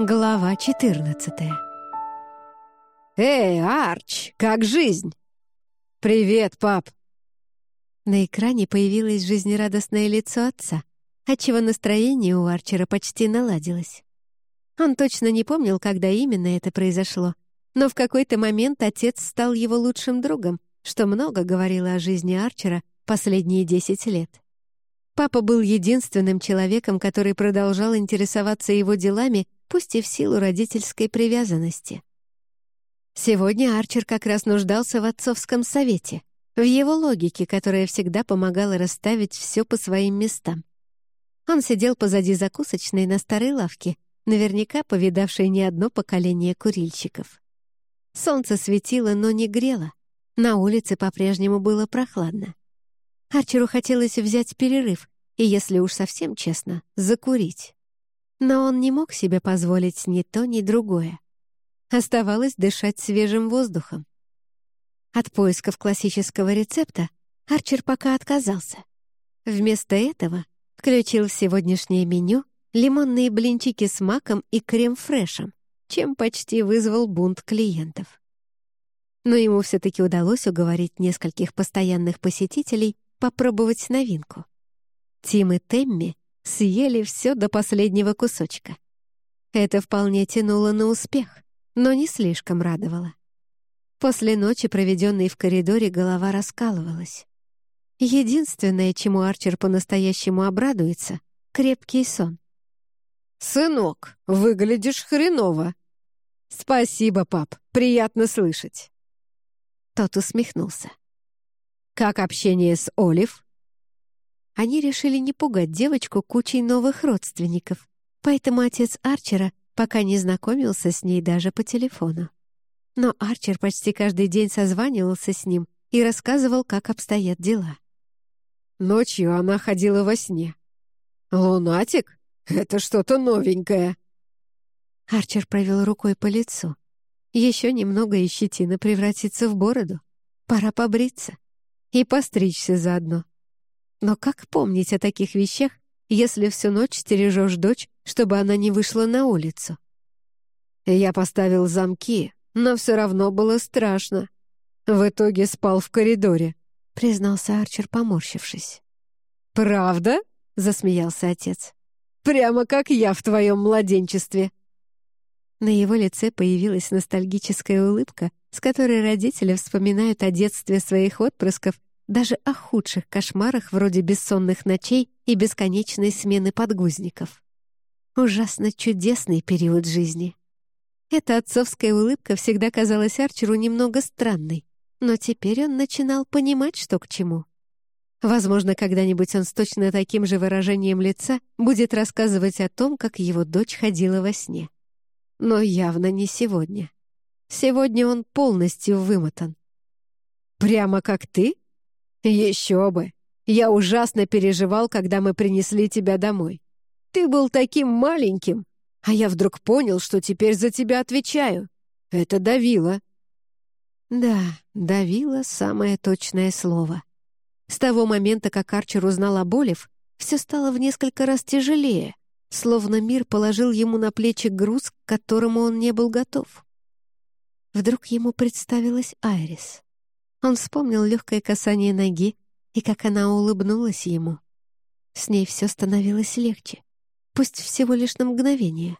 Глава 14 «Эй, Арч, как жизнь?» «Привет, пап!» На экране появилось жизнерадостное лицо отца, отчего настроение у Арчера почти наладилось. Он точно не помнил, когда именно это произошло, но в какой-то момент отец стал его лучшим другом, что много говорило о жизни Арчера последние 10 лет. Папа был единственным человеком, который продолжал интересоваться его делами пусть и в силу родительской привязанности. Сегодня Арчер как раз нуждался в отцовском совете, в его логике, которая всегда помогала расставить все по своим местам. Он сидел позади закусочной на старой лавке, наверняка повидавшей не одно поколение курильщиков. Солнце светило, но не грело. На улице по-прежнему было прохладно. Арчеру хотелось взять перерыв и, если уж совсем честно, закурить. Но он не мог себе позволить ни то, ни другое. Оставалось дышать свежим воздухом. От поисков классического рецепта Арчер пока отказался. Вместо этого включил в сегодняшнее меню лимонные блинчики с маком и крем-фрешем, чем почти вызвал бунт клиентов. Но ему все-таки удалось уговорить нескольких постоянных посетителей попробовать новинку. Тим и Темми съели все до последнего кусочка. Это вполне тянуло на успех, но не слишком радовало. После ночи, проведенной в коридоре, голова раскалывалась. Единственное, чему Арчер по-настоящему обрадуется — крепкий сон. «Сынок, выглядишь хреново!» «Спасибо, пап, приятно слышать!» Тот усмехнулся. «Как общение с Олив?» Они решили не пугать девочку кучей новых родственников, поэтому отец Арчера пока не знакомился с ней даже по телефону. Но Арчер почти каждый день созванивался с ним и рассказывал, как обстоят дела. Ночью она ходила во сне. «Лунатик? Это что-то новенькое!» Арчер провел рукой по лицу. Еще немного и щетина превратится в бороду. Пора побриться. И постричься заодно. Но как помнить о таких вещах, если всю ночь стережешь дочь, чтобы она не вышла на улицу? Я поставил замки, но все равно было страшно. В итоге спал в коридоре, признался Арчер, поморщившись. «Правда?» — засмеялся отец. «Прямо как я в твоем младенчестве». На его лице появилась ностальгическая улыбка, с которой родители вспоминают о детстве своих отпрысков даже о худших кошмарах вроде бессонных ночей и бесконечной смены подгузников. Ужасно чудесный период жизни. Эта отцовская улыбка всегда казалась Арчеру немного странной, но теперь он начинал понимать, что к чему. Возможно, когда-нибудь он с точно таким же выражением лица будет рассказывать о том, как его дочь ходила во сне. Но явно не сегодня. Сегодня он полностью вымотан. «Прямо как ты?» «Еще бы! Я ужасно переживал, когда мы принесли тебя домой. Ты был таким маленьким, а я вдруг понял, что теперь за тебя отвечаю. Это давило». Да, давило самое точное слово. С того момента, как Арчер узнал о Болев, все стало в несколько раз тяжелее, словно мир положил ему на плечи груз, к которому он не был готов. Вдруг ему представилась Айрис. Он вспомнил легкое касание ноги и как она улыбнулась ему. С ней все становилось легче, пусть всего лишь на мгновение.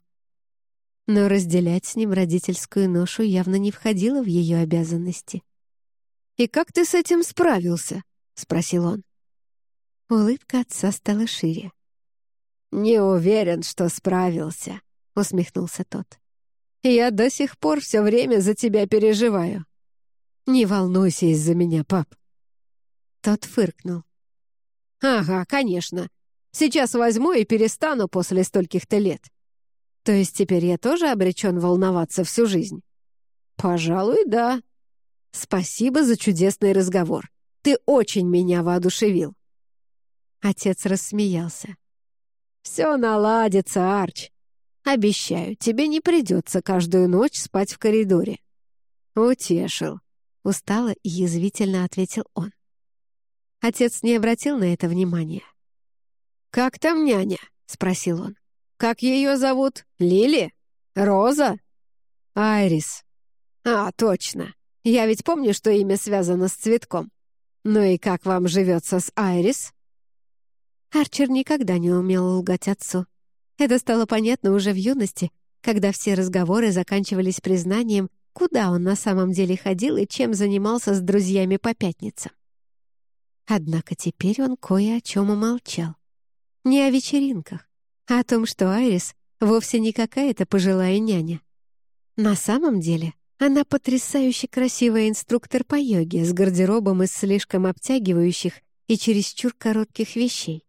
Но разделять с ним родительскую ношу явно не входило в ее обязанности. «И как ты с этим справился?» — спросил он. Улыбка отца стала шире. «Не уверен, что справился», — усмехнулся тот. «Я до сих пор все время за тебя переживаю. «Не волнуйся из-за меня, пап». Тот фыркнул. «Ага, конечно. Сейчас возьму и перестану после стольких-то лет. То есть теперь я тоже обречен волноваться всю жизнь?» «Пожалуй, да. Спасибо за чудесный разговор. Ты очень меня воодушевил». Отец рассмеялся. «Все наладится, Арч. Обещаю, тебе не придется каждую ночь спать в коридоре». Утешил. Устало и язвительно ответил он. Отец не обратил на это внимания. «Как там няня?» — спросил он. «Как ее зовут? Лили? «Роза?» «Айрис». «А, точно. Я ведь помню, что имя связано с цветком. Ну и как вам живется с Айрис?» Арчер никогда не умел лгать отцу. Это стало понятно уже в юности, когда все разговоры заканчивались признанием, куда он на самом деле ходил и чем занимался с друзьями по пятницам. Однако теперь он кое о чем умолчал. Не о вечеринках, а о том, что Айрис вовсе не какая-то пожилая няня. На самом деле она потрясающе красивая инструктор по йоге с гардеробом из слишком обтягивающих и чересчур коротких вещей.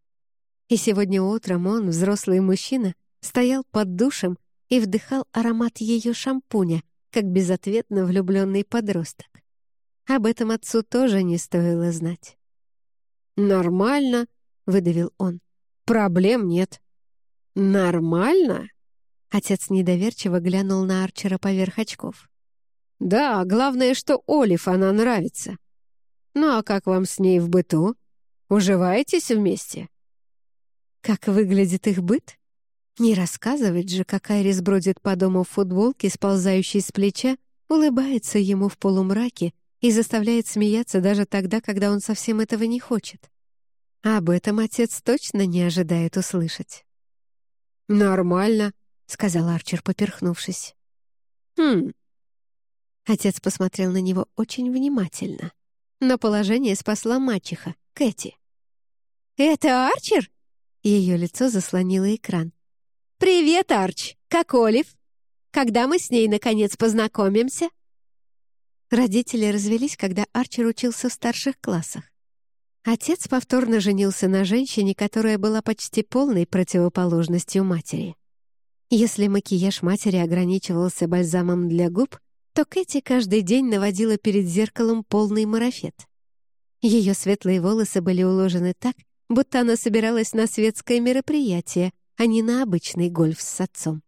И сегодня утром он, взрослый мужчина, стоял под душем и вдыхал аромат ее шампуня, как безответно влюбленный подросток. Об этом отцу тоже не стоило знать. «Нормально», — выдавил он. «Проблем нет». «Нормально?» Отец недоверчиво глянул на Арчера поверх очков. «Да, главное, что Олив она нравится. Ну а как вам с ней в быту? Уживаетесь вместе?» Как выглядит их быт? Не рассказывать же, как Айрис бродит по дому в футболке, сползающей с плеча, улыбается ему в полумраке и заставляет смеяться даже тогда, когда он совсем этого не хочет. А об этом отец точно не ожидает услышать. «Нормально», — сказал Арчер, поперхнувшись. «Хм». Отец посмотрел на него очень внимательно. Но положение спасла мачеха, Кэти. «Это Арчер?» Ее лицо заслонило экран. «Привет, Арч! Как Олив? Когда мы с ней, наконец, познакомимся?» Родители развелись, когда Арчер учился в старших классах. Отец повторно женился на женщине, которая была почти полной противоположностью матери. Если макияж матери ограничивался бальзамом для губ, то Кэти каждый день наводила перед зеркалом полный марафет. Ее светлые волосы были уложены так, будто она собиралась на светское мероприятие, а не на обычный гольф с отцом.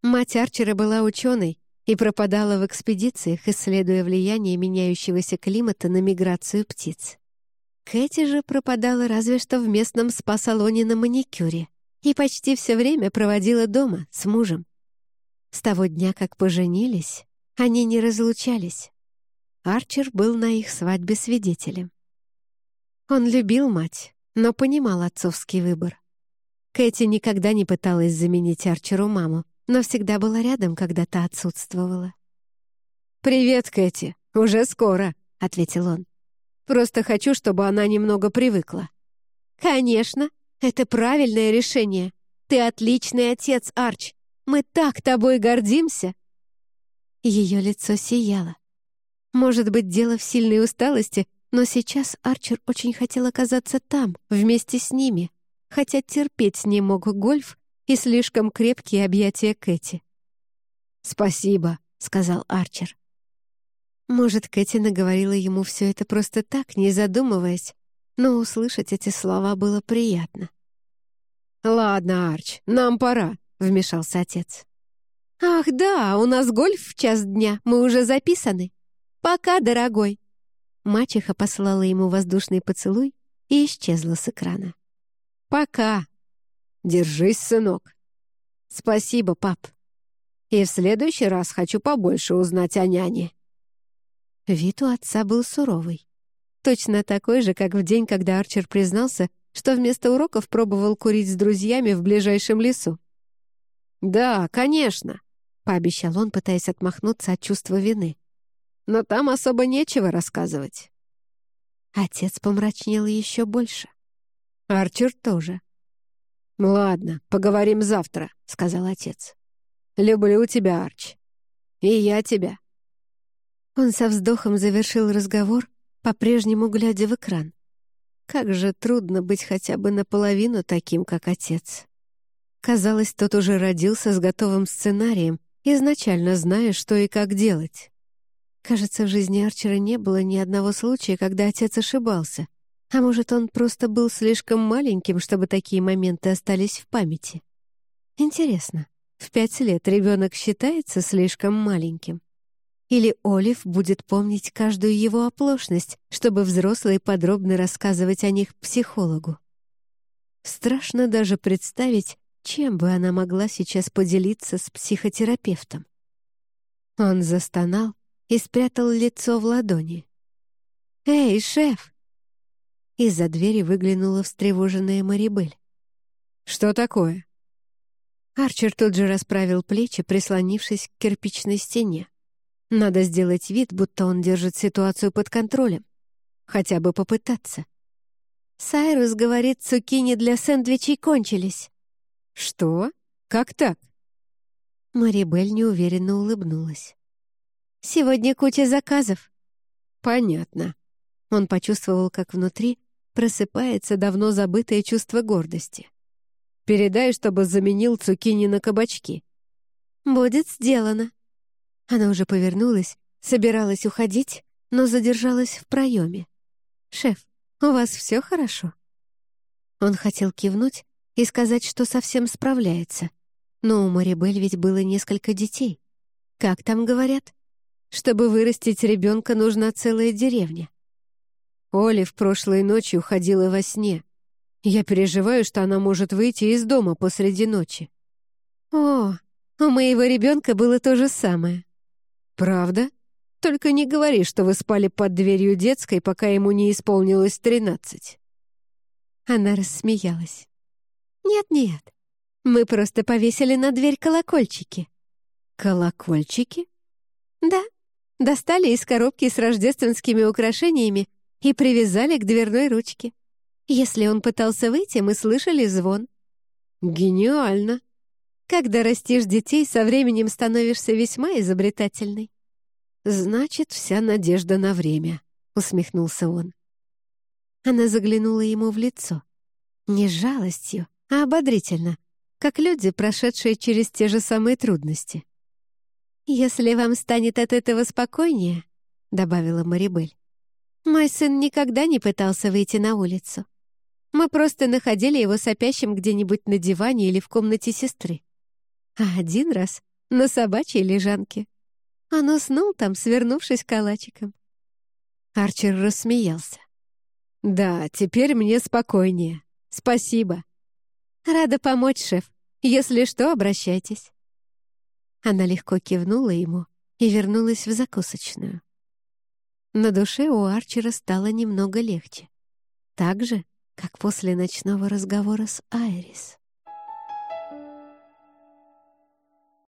Мать Арчера была ученой и пропадала в экспедициях, исследуя влияние меняющегося климата на миграцию птиц. Кэти же пропадала разве что в местном спа-салоне на маникюре и почти все время проводила дома с мужем. С того дня, как поженились, они не разлучались. Арчер был на их свадьбе свидетелем. Он любил мать, но понимал отцовский выбор. Кэти никогда не пыталась заменить Арчеру маму, но всегда была рядом, когда та отсутствовала. «Привет, Кэти, уже скоро», — ответил он. «Просто хочу, чтобы она немного привыкла». «Конечно, это правильное решение. Ты отличный отец, Арч. Мы так тобой гордимся!» Ее лицо сияло. Может быть, дело в сильной усталости, но сейчас Арчер очень хотел оказаться там, вместе с ними, хотя терпеть не мог гольф и слишком крепкие объятия Кэти. «Спасибо», — сказал Арчер. Может, Кэти наговорила ему все это просто так, не задумываясь, но услышать эти слова было приятно. «Ладно, Арч, нам пора», — вмешался отец. «Ах да, у нас гольф в час дня, мы уже записаны. Пока, дорогой!» Мачеха послала ему воздушный поцелуй и исчезла с экрана. «Пока. Держись, сынок. Спасибо, пап. И в следующий раз хочу побольше узнать о няне». Вид у отца был суровый. Точно такой же, как в день, когда Арчер признался, что вместо уроков пробовал курить с друзьями в ближайшем лесу. «Да, конечно», — пообещал он, пытаясь отмахнуться от чувства вины но там особо нечего рассказывать». Отец помрачнел еще больше. Арчер тоже. «Ладно, поговорим завтра», — сказал отец. «Люблю тебя, Арч. И я тебя». Он со вздохом завершил разговор, по-прежнему глядя в экран. Как же трудно быть хотя бы наполовину таким, как отец. Казалось, тот уже родился с готовым сценарием, изначально зная, что и как делать. Кажется, в жизни Арчера не было ни одного случая, когда отец ошибался. А может, он просто был слишком маленьким, чтобы такие моменты остались в памяти? Интересно, в пять лет ребенок считается слишком маленьким? Или Олив будет помнить каждую его оплошность, чтобы взрослые подробно рассказывать о них психологу? Страшно даже представить, Чем бы она могла сейчас поделиться с психотерапевтом? Он застонал и спрятал лицо в ладони. «Эй, шеф!» Из-за двери выглянула встревоженная Марибель. «Что такое?» Арчер тут же расправил плечи, прислонившись к кирпичной стене. Надо сделать вид, будто он держит ситуацию под контролем. Хотя бы попытаться. Сайрус говорит, цукини для сэндвичей кончились. «Что? Как так?» Марибель неуверенно улыбнулась. «Сегодня куча заказов». «Понятно». Он почувствовал, как внутри просыпается давно забытое чувство гордости. «Передай, чтобы заменил цукини на кабачки». «Будет сделано». Она уже повернулась, собиралась уходить, но задержалась в проеме. «Шеф, у вас все хорошо?» Он хотел кивнуть, и сказать, что совсем справляется. Но у Марибель ведь было несколько детей. Как там говорят? Чтобы вырастить ребенка, нужна целая деревня. Оли в прошлой ночью ходила во сне. Я переживаю, что она может выйти из дома посреди ночи. О, у моего ребенка было то же самое. Правда? Только не говори, что вы спали под дверью детской, пока ему не исполнилось тринадцать. Она рассмеялась. «Нет-нет, мы просто повесили на дверь колокольчики». «Колокольчики?» «Да, достали из коробки с рождественскими украшениями и привязали к дверной ручке. Если он пытался выйти, мы слышали звон». «Гениально!» «Когда растишь детей, со временем становишься весьма изобретательной». «Значит, вся надежда на время», — усмехнулся он. Она заглянула ему в лицо. Не с жалостью, а ободрительно, как люди, прошедшие через те же самые трудности. «Если вам станет от этого спокойнее», — добавила Марибель, «мой сын никогда не пытался выйти на улицу. Мы просто находили его сопящим где-нибудь на диване или в комнате сестры. А один раз — на собачьей лежанке. Он уснул там, свернувшись калачиком». Арчер рассмеялся. «Да, теперь мне спокойнее. Спасибо». «Рада помочь, шеф. Если что, обращайтесь». Она легко кивнула ему и вернулась в закусочную. На душе у Арчера стало немного легче. Так же, как после ночного разговора с Айрис.